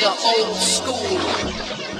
the old school.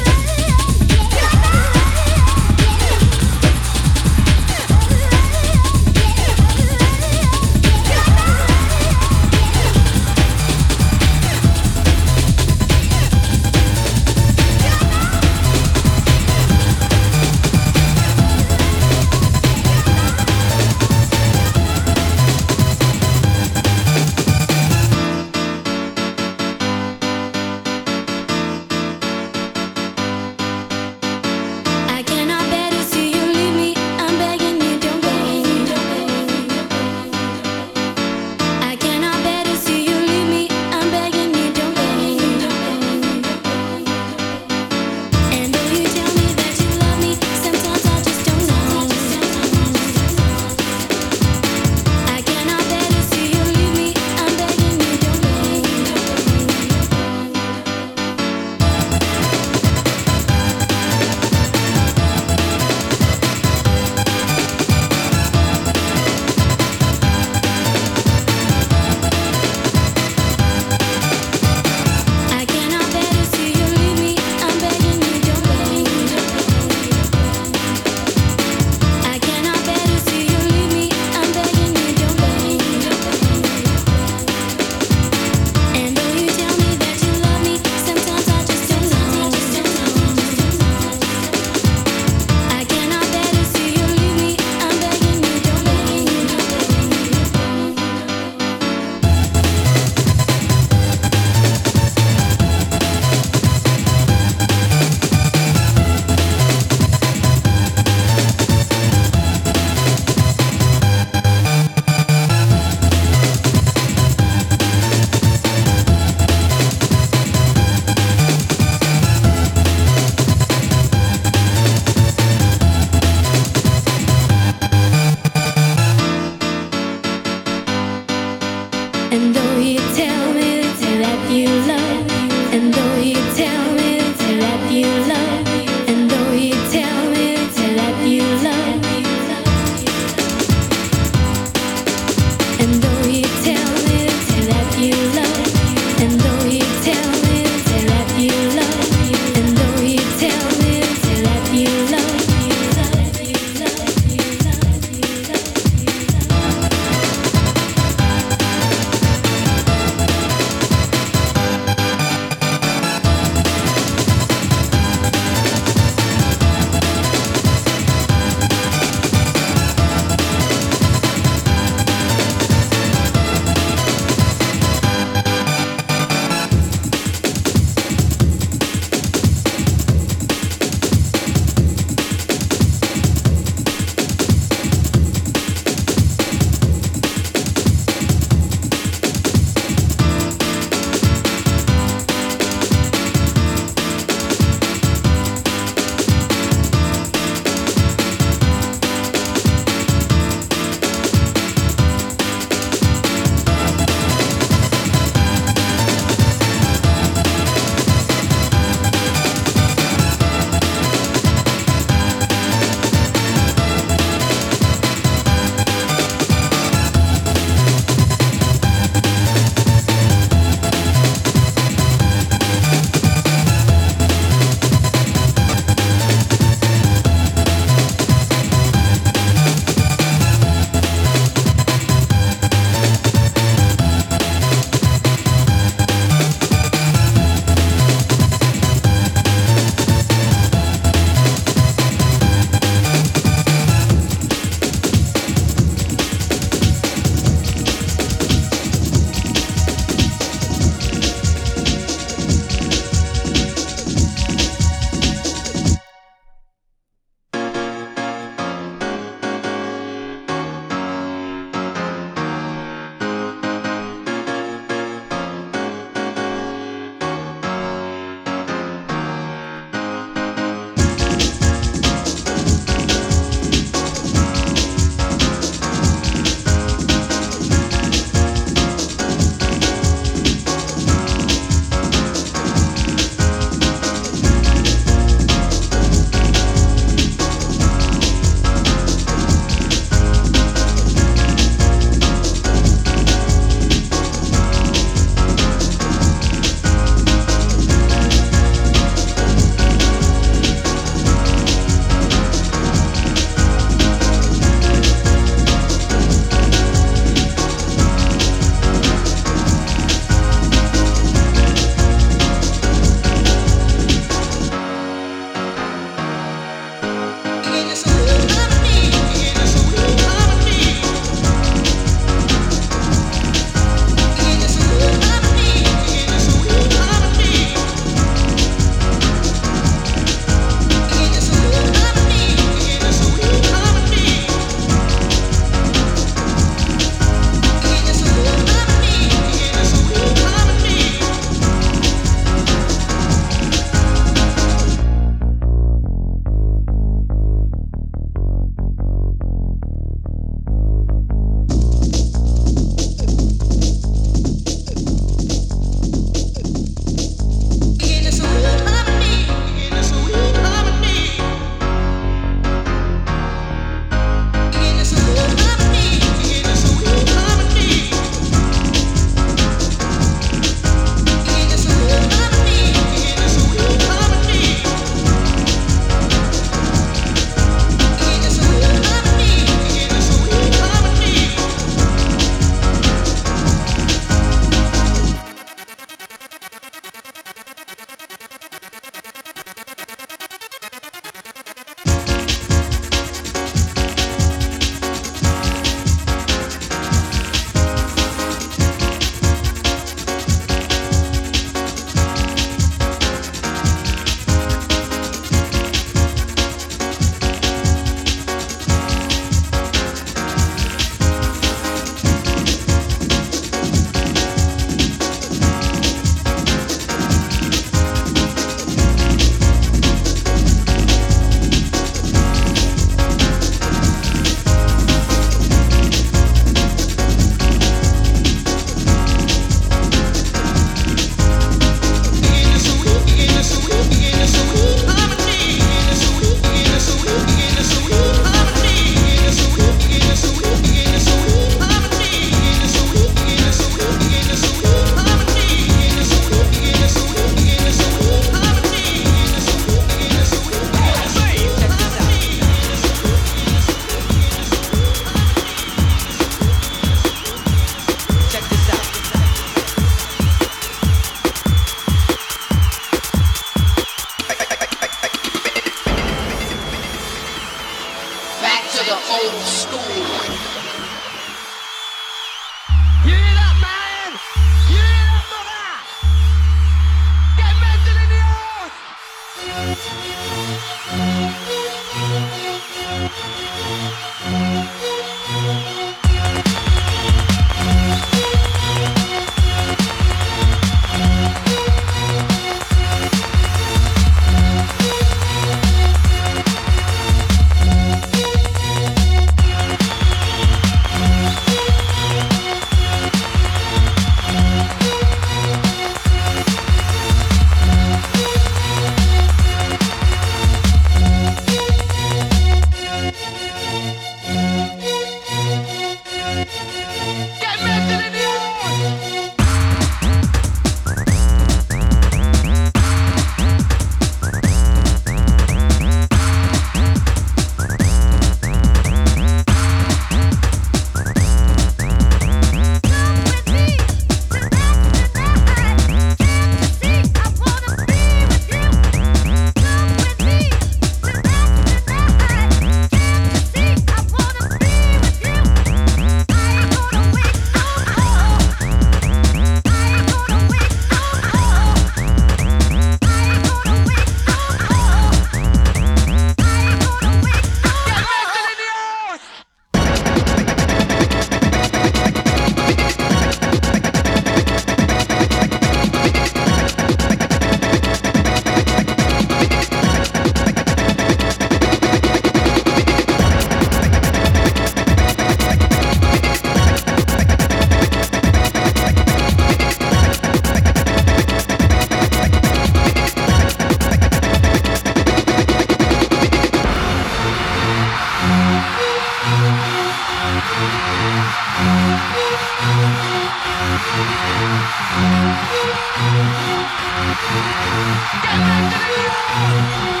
Through them.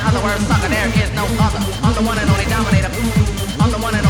In other words, sucker, there is no other. I'm the one and only dominator. I'm the one and only